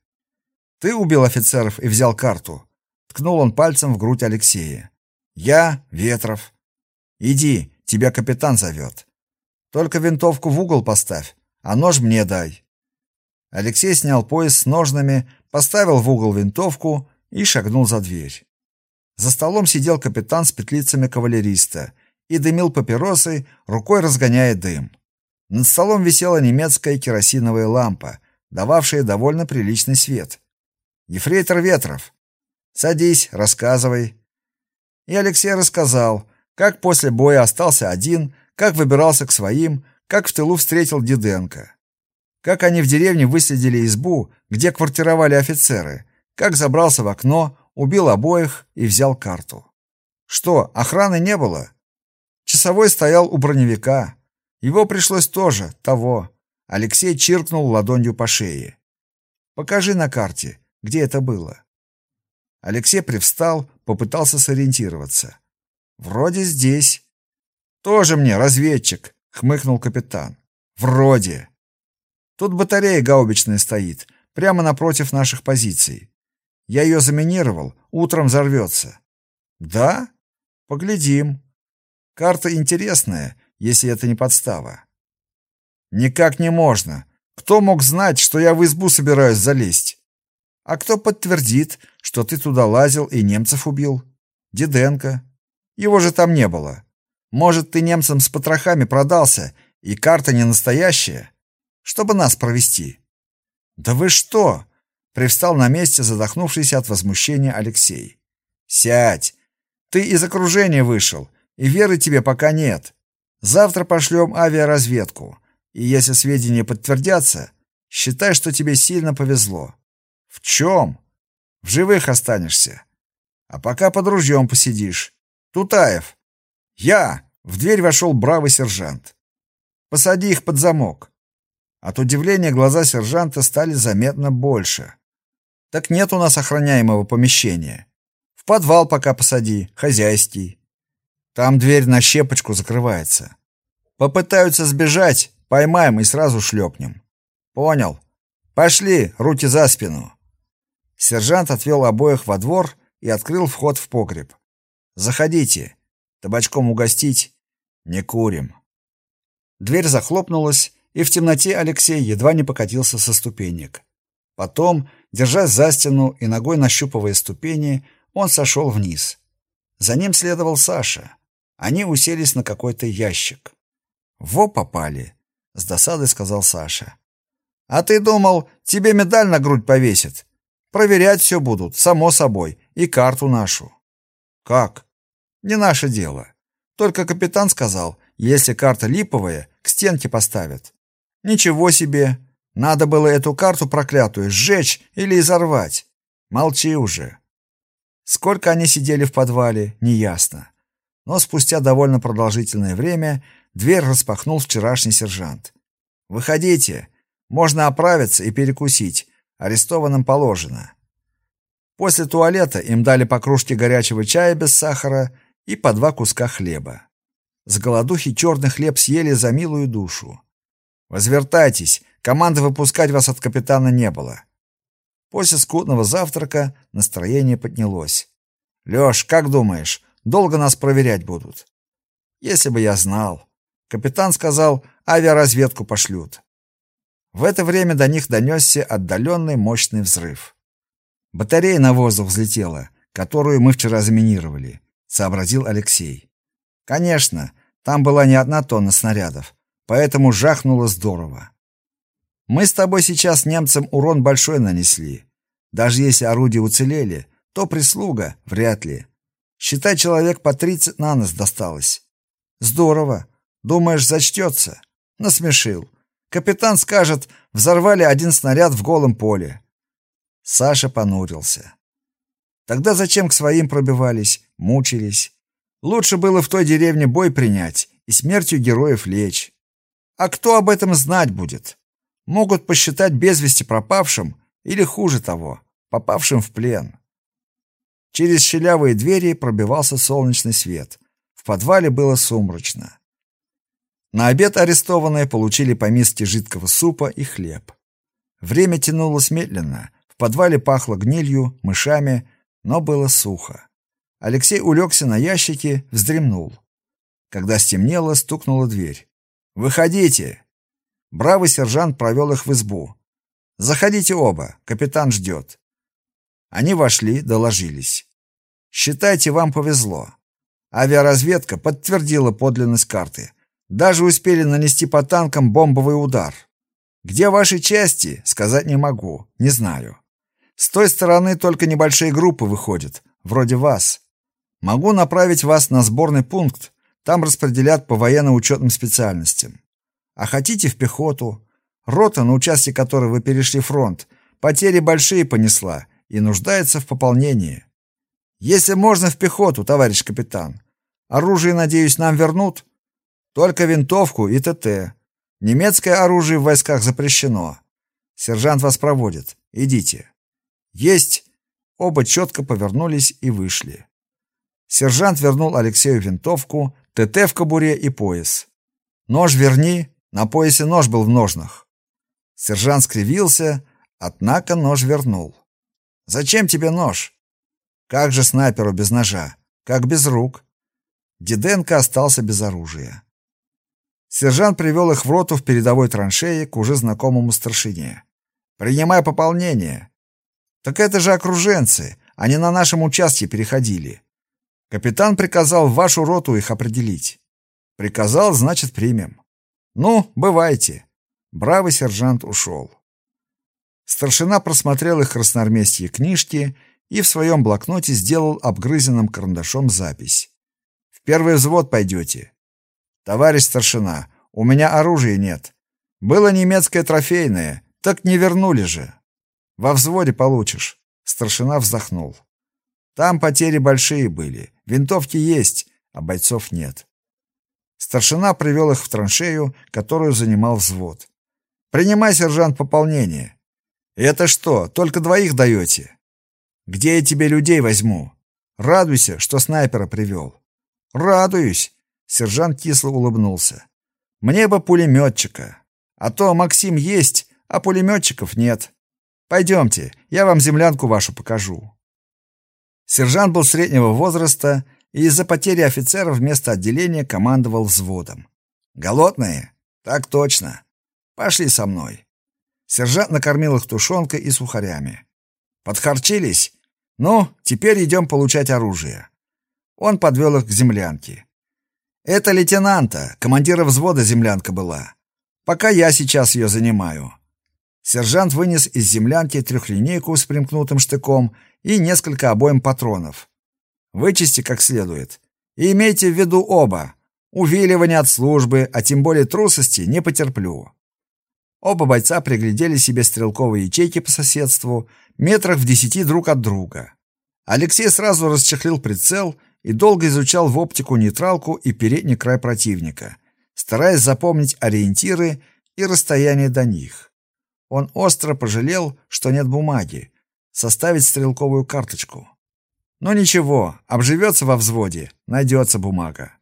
«Ты убил офицеров и взял карту?» Ткнул он пальцем в грудь Алексея. «Я Ветров. Иди, тебя капитан зовет. Только винтовку в угол поставь, а нож мне дай». Алексей снял пояс с ножнами, поставил в угол винтовку и шагнул за дверь. За столом сидел капитан с петлицами кавалериста и дымил папиросой, рукой разгоняя дым. Над столом висела немецкая керосиновая лампа, дававшая довольно приличный свет. «Ефрейтор Ветров, Садись, рассказывай. И Алексей рассказал, как после боя остался один, как выбирался к своим, как в тылу встретил Диденко. Как они в деревне выследили избу, где квартировали офицеры, как забрался в окно, убил обоих и взял карту. Что, охраны не было? Часовой стоял у броневика. Его пришлось тоже, того. Алексей чиркнул ладонью по шее. Покажи на карте, где это было. Алексей привстал, попытался сориентироваться. Вроде здесь. Тоже мне разведчик, хмыкнул капитан. Вроде. Тут батарея гаубичная стоит, прямо напротив наших позиций. Я ее заминировал, утром взорвется. Да? Поглядим. Карта интересная, если это не подстава. Никак не можно. Кто мог знать, что я в избу собираюсь залезть? А кто подтвердит, что ты туда лазил и немцев убил? Диденко. Его же там не было. Может, ты немцам с потрохами продался, и карта не настоящая, чтобы нас провести? Да вы что? Привстал на месте задохнувшийся от возмущения Алексей. Сядь. Ты из окружения вышел, и веры тебе пока нет. Завтра пошлем авиаразведку, и если сведения подтвердятся, считай, что тебе сильно повезло. В чем? В живых останешься. А пока под ружьем посидишь. Тутаев. Я. В дверь вошел бравый сержант. Посади их под замок. От удивления глаза сержанта стали заметно больше. Так нет у нас охраняемого помещения. В подвал пока посади, хозяйский. Там дверь на щепочку закрывается. Попытаются сбежать, поймаем и сразу шлепнем. Понял. Пошли, руки за спину. Сержант отвел обоих во двор и открыл вход в погреб. Заходите. Табачком угостить? Не курим. Дверь захлопнулась, и в темноте Алексей едва не покатился со ступенек. Потом, держась за стену и ногой нащупывая ступени, он сошел вниз. За ним следовал Саша. Они уселись на какой-то ящик. «Во попали!» — с досадой сказал Саша. «А ты думал, тебе медаль на грудь повесят? Проверять все будут, само собой, и карту нашу». «Как?» Не наше дело. Только капитан сказал, если карта липовая, к стенке поставят. Ничего себе. Надо было эту карту проклятую сжечь или изорвать. Молчи уже. Сколько они сидели в подвале, неясно. Но спустя довольно продолжительное время дверь распахнул вчерашний сержант. Выходите, можно оправиться и перекусить. Арестованным положено. После туалета им дали по кружке горячего чая без сахара и по два куска хлеба. С голодухи черный хлеб съели за милую душу. Возвертайтесь, команды выпускать вас от капитана не было. После скудного завтрака настроение поднялось. Лёш, как думаешь, долго нас проверять будут? Если бы я знал. Капитан сказал, авиаразведку пошлют. В это время до них донесся отдаленный мощный взрыв. Батарея на воздух взлетела, которую мы вчера заминировали сообразил Алексей. Конечно, там была не одна тонна снарядов, поэтому жахнуло здорово. Мы с тобой сейчас немцам урон большой нанесли. Даже если орудия уцелели, то прислуга вряд ли. Считай, человек по тридцать на нас досталось. Здорово. Думаешь, зачтется? Насмешил. Капитан скажет, взорвали один снаряд в голом поле. Саша понурился. Тогда зачем к своим пробивались, мучились? Лучше было в той деревне бой принять и смертью героев лечь. А кто об этом знать будет? Могут посчитать без вести пропавшим или хуже того, попавшим в плен. Через щелявые двери пробивался солнечный свет. В подвале было сумрачно. На обед арестованные получили по миске жидкого супа и хлеб. Время тянулось медленно. В подвале пахло гнилью, мышами, но было сухо. Алексей улегся на ящике, вздремнул. Когда стемнело, стукнула дверь. «Выходите!» Бравый сержант провел их в избу. «Заходите оба, капитан ждет». Они вошли, доложились. «Считайте, вам повезло. Авиаразведка подтвердила подлинность карты. Даже успели нанести по танкам бомбовый удар. Где ваши части, сказать не могу, не знаю. С той стороны только небольшие группы выходят, вроде вас. Могу направить вас на сборный пункт, там распределят по военно-учетным специальностям. А хотите в пехоту? Рота, на участке которой вы перешли фронт, потери большие понесла и нуждается в пополнении. Если можно в пехоту, товарищ капитан. Оружие, надеюсь, нам вернут? Только винтовку и ТТ. Немецкое оружие в войсках запрещено. Сержант вас проводит. Идите. Есть. Оба четко повернулись и вышли. Сержант вернул Алексею винтовку, ТТ в кобуре и пояс. Нож верни, на поясе нож был в ножнах. Сержант скривился, однако нож вернул. Зачем тебе нож? Как же снайперу без ножа? Как без рук? Диденко остался без оружия. Сержант привел их в роту в передовой траншеи к уже знакомому старшине. «Принимай пополнение». «Так это же окруженцы, они на нашем участке переходили. Капитан приказал вашу роту их определить». «Приказал, значит, примем». «Ну, бывайте». Бравый сержант ушел. Старшина просмотрел их красноармейские книжки и в своем блокноте сделал обгрызенным карандашом запись. «В первый взвод пойдете. «Товарищ старшина, у меня оружия нет. Было немецкое трофейное, так не вернули же. Во взводе получишь». Старшина вздохнул. «Там потери большие были. Винтовки есть, а бойцов нет». Старшина привел их в траншею, которую занимал взвод. «Принимай, сержант, пополнение». «Это что, только двоих даете?» «Где я тебе людей возьму?» «Радуйся, что снайпера привел». «Радуюсь. Сержант кисло улыбнулся. Мне бы пулеметчика. А то Максим есть, а пулеметчиков нет. Пойдемте, я вам землянку вашу покажу. Сержант был среднего возраста и из-за потери офицера вместо отделения командовал взводом. Голодные? Так точно. Пошли со мной. Сержант накормил их тушенкой и сухарями. Подхарчились? Ну, теперь идем получать оружие. Он подвел их к землянке. Это лейтенанта, командира взвода землянка была. Пока я сейчас ее занимаю. Сержант вынес из землянки трехлинейку с примкнутым штыком и несколько обоим патронов. Вычисти как следует. И имейте в виду оба. Увиливания от службы, а тем более трусости, не потерплю. Оба бойца приглядели себе стрелковые ячейки по соседству, метрах в десяти друг от друга. Алексей сразу расчехлил прицел и долго изучал в оптику нейтралку и передний край противника, стараясь запомнить ориентиры и расстояние до них. Он остро пожалел, что нет бумаги, составить стрелковую карточку. Но ничего, обживется во взводе, найдется бумага.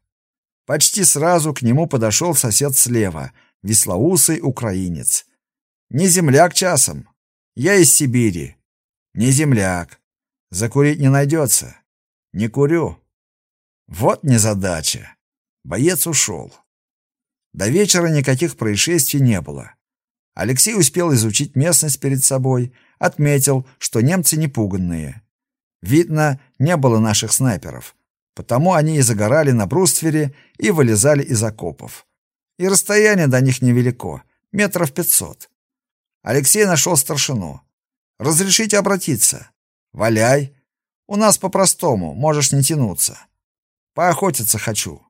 Почти сразу к нему подошел сосед слева, веслоусый украинец. Не земляк часом. Я из Сибири. Не земляк. Закурить не найдется. Не курю. Вот незадача. Боец ушел. До вечера никаких происшествий не было. Алексей успел изучить местность перед собой, отметил, что немцы не пуганные. Видно, не было наших снайперов, потому они и загорали на бруствере и вылезали из окопов. И расстояние до них невелико, метров пятьсот. Алексей нашел старшину. «Разрешите обратиться?» «Валяй. У нас по-простому, можешь не тянуться». Поохотиться хочу.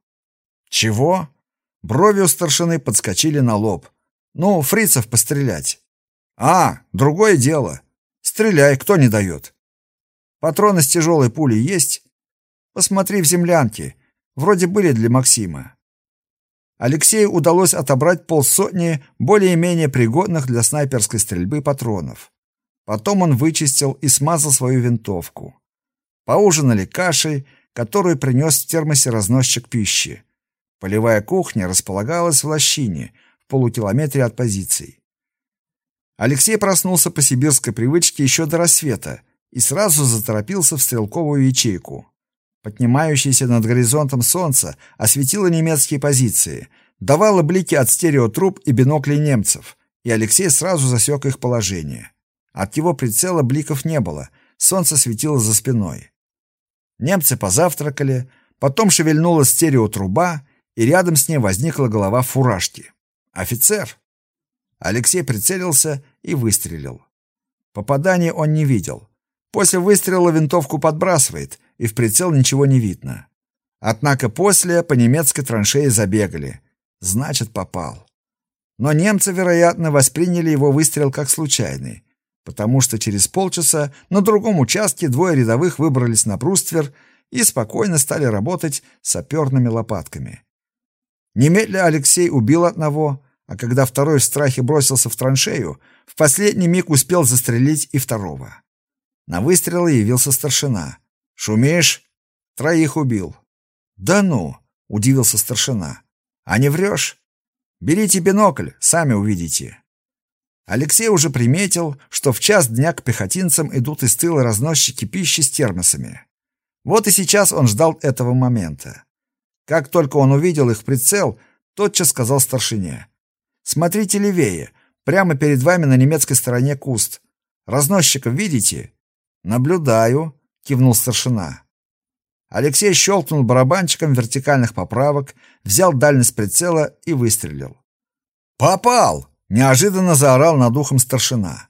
Чего? Брови у старшины подскочили на лоб. Ну, фрицев пострелять. А, другое дело. Стреляй, кто не дает. Патроны с тяжелой пулей есть? Посмотри в землянке. Вроде были для Максима. Алексею удалось отобрать полсотни более-менее пригодных для снайперской стрельбы патронов. Потом он вычистил и смазал свою винтовку. Поужинали кашей, которую принес в термосе разносчик пищи. Полевая кухня располагалась в лощине, полукилометре от позиций. Алексей проснулся по сибирской привычке еще до рассвета и сразу заторопился в стрелковую ячейку. Поднимающееся над горизонтом солнце осветило немецкие позиции, давало блики от стереотруб и биноклей немцев, и Алексей сразу засек их положение. От его прицела бликов не было, солнце светило за спиной. Немцы позавтракали, потом шевельнулась стереотруба, и рядом с ней возникла голова фуражки. Офицер. Алексей прицелился и выстрелил. Попадания он не видел. После выстрела винтовку подбрасывает, и в прицел ничего не видно. Однако после по немецкой траншее забегали. Значит, попал. Но немцы, вероятно, восприняли его выстрел как случайный, потому что через полчаса на другом участке двое рядовых выбрались на бруствер и спокойно стали работать саперными лопатками. Немедля Алексей убил одного, а когда второй в страхе бросился в траншею, в последний миг успел застрелить и второго. На выстрелы явился старшина. «Шумишь?» «Троих убил». «Да ну!» — удивился старшина. «А не врешь? Берите бинокль, сами увидите». Алексей уже приметил, что в час дня к пехотинцам идут из тыла разносчики пищи с термосами. Вот и сейчас он ждал этого момента. Как только он увидел их прицел, тотчас сказал старшине. «Смотрите левее, прямо перед вами на немецкой стороне куст. Разносчиков видите?» «Наблюдаю», — кивнул старшина. Алексей щелкнул барабанчиком вертикальных поправок, взял дальность прицела и выстрелил. «Попал!» — неожиданно заорал над ухом старшина.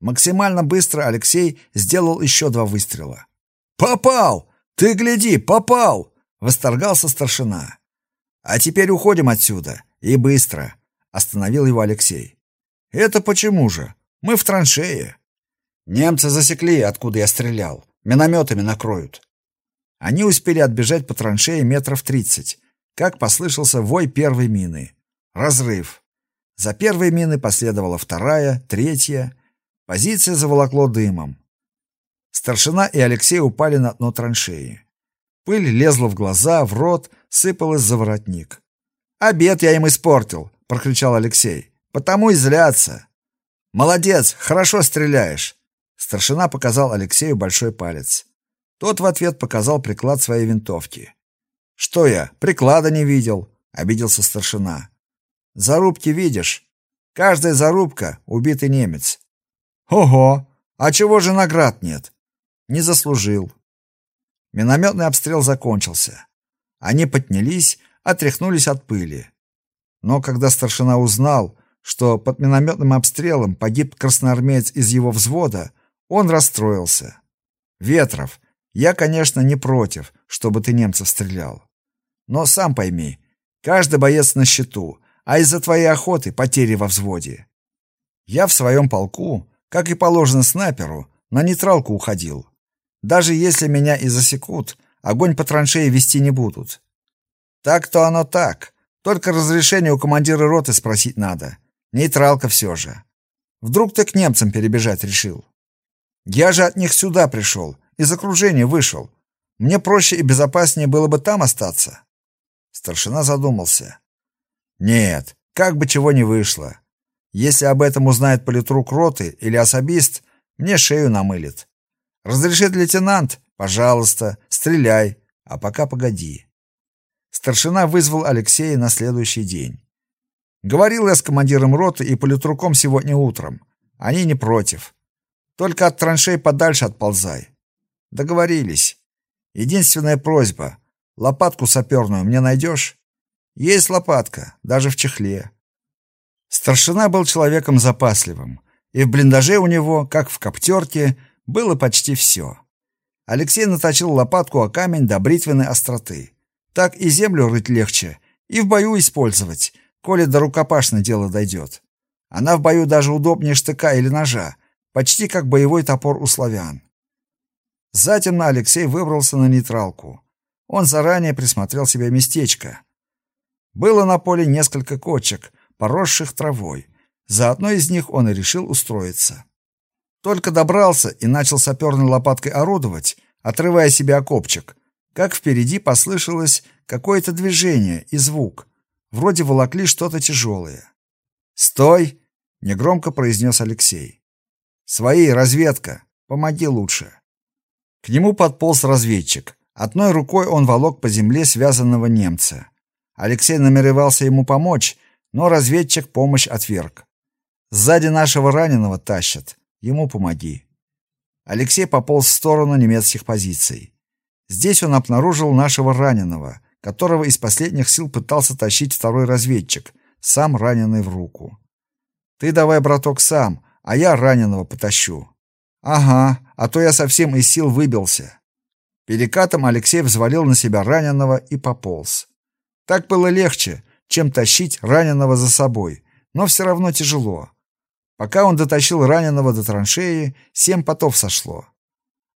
Максимально быстро Алексей сделал еще два выстрела. «Попал! Ты гляди, попал!» — восторгался старшина. «А теперь уходим отсюда. И быстро!» — остановил его Алексей. «Это почему же? Мы в траншее. Немцы засекли, откуда я стрелял. Минометами накроют». Они успели отбежать по траншее метров тридцать, как послышался вой первой мины. Разрыв. За первой мины последовала вторая, третья. Позиция заволокло дымом. Старшина и Алексей упали на дно траншеи. Пыль лезла в глаза, в рот, сыпалась за воротник. «Обед я им испортил!» — прокричал Алексей. «Потому и злятся!» «Молодец! Хорошо стреляешь!» Старшина показал Алексею большой палец. Тот в ответ показал приклад своей винтовки. «Что я, приклада не видел?» — обиделся старшина. «Зарубки видишь? Каждая зарубка — убитый немец». «Ого! А чего же наград нет?» «Не заслужил». Минометный обстрел закончился. Они поднялись, отряхнулись от пыли. Но когда старшина узнал, что под минометным обстрелом погиб красноармеец из его взвода, он расстроился. «Ветров, я, конечно, не против, чтобы ты немцев стрелял. Но сам пойми, каждый боец на счету, а из-за твоей охоты потери во взводе. Я в своем полку, как и положено снайперу, на нейтралку уходил. Даже если меня и засекут, огонь по траншеи вести не будут. Так-то оно так. Только разрешение у командира роты спросить надо. Нейтралка все же. Вдруг ты к немцам перебежать решил? Я же от них сюда пришел, из окружения вышел. Мне проще и безопаснее было бы там остаться. Старшина задумался. Нет, как бы чего не вышло. Если об этом узнает политрук роты или особист, мне шею намылит. Разрешит лейтенант? Пожалуйста, стреляй, а пока погоди. Старшина вызвал Алексея на следующий день. Говорил я с командиром роты и политруком сегодня утром. Они не против. Только от траншей подальше отползай. Договорились. Единственная просьба. Лопатку саперную мне найдешь? Есть лопатка, даже в чехле. Старшина был человеком запасливым, и в блиндаже у него, как в коптерке, было почти все. Алексей наточил лопатку о камень до бритвенной остроты. Так и землю рыть легче, и в бою использовать, коли до рукопашной дело дойдет. Она в бою даже удобнее штыка или ножа, почти как боевой топор у славян. Затем Алексей выбрался на нейтралку. Он заранее присмотрел себе местечко. Было на поле несколько кочек, поросших травой. За одной из них он и решил устроиться. Только добрался и начал саперной лопаткой орудовать, отрывая себе окопчик, как впереди послышалось какое-то движение и звук. Вроде волокли что-то тяжелое. «Стой!» — негромко произнес Алексей. «Свои, разведка. Помоги лучше». К нему подполз разведчик. Одной рукой он волок по земле связанного немца. Алексей намеревался ему помочь, но разведчик помощь отверг. «Сзади нашего раненого тащат. Ему помоги. Алексей пополз в сторону немецких позиций. Здесь он обнаружил нашего раненого, которого из последних сил пытался тащить второй разведчик, сам раненый в руку. Ты давай, браток, сам, а я раненого потащу. Ага, а то я совсем из сил выбился. Перекатом Алексей взвалил на себя раненого и пополз. Так было легче, чем тащить раненого за собой, но все равно тяжело. Пока он дотащил раненого до траншеи, семь потов сошло.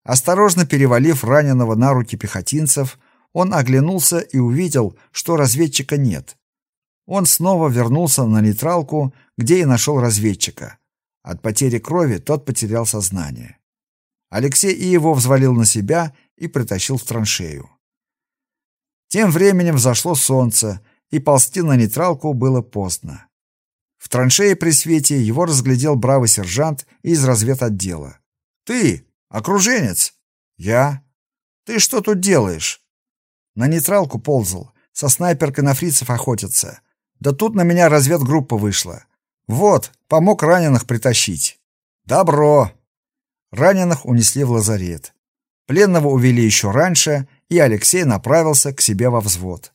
Осторожно перевалив раненого на руки пехотинцев, он оглянулся и увидел, что разведчика нет. Он снова вернулся на нейтралку, где и нашел разведчика. От потери крови тот потерял сознание. Алексей и его взвалил на себя и притащил в траншею. Тем временем взошло солнце, и ползти на нейтралку было поздно. В траншее при свете его разглядел бравый сержант из разведотдела. «Ты, окруженец?» «Я?» «Ты что тут делаешь?» «На нейтралку ползал, со снайперкой на фрицев охотиться. Да тут на меня разведгруппа вышла. Вот, помог раненых притащить». «Добро!» Раненых унесли в лазарет. Пленного увели еще раньше, и Алексей направился к себе во взвод.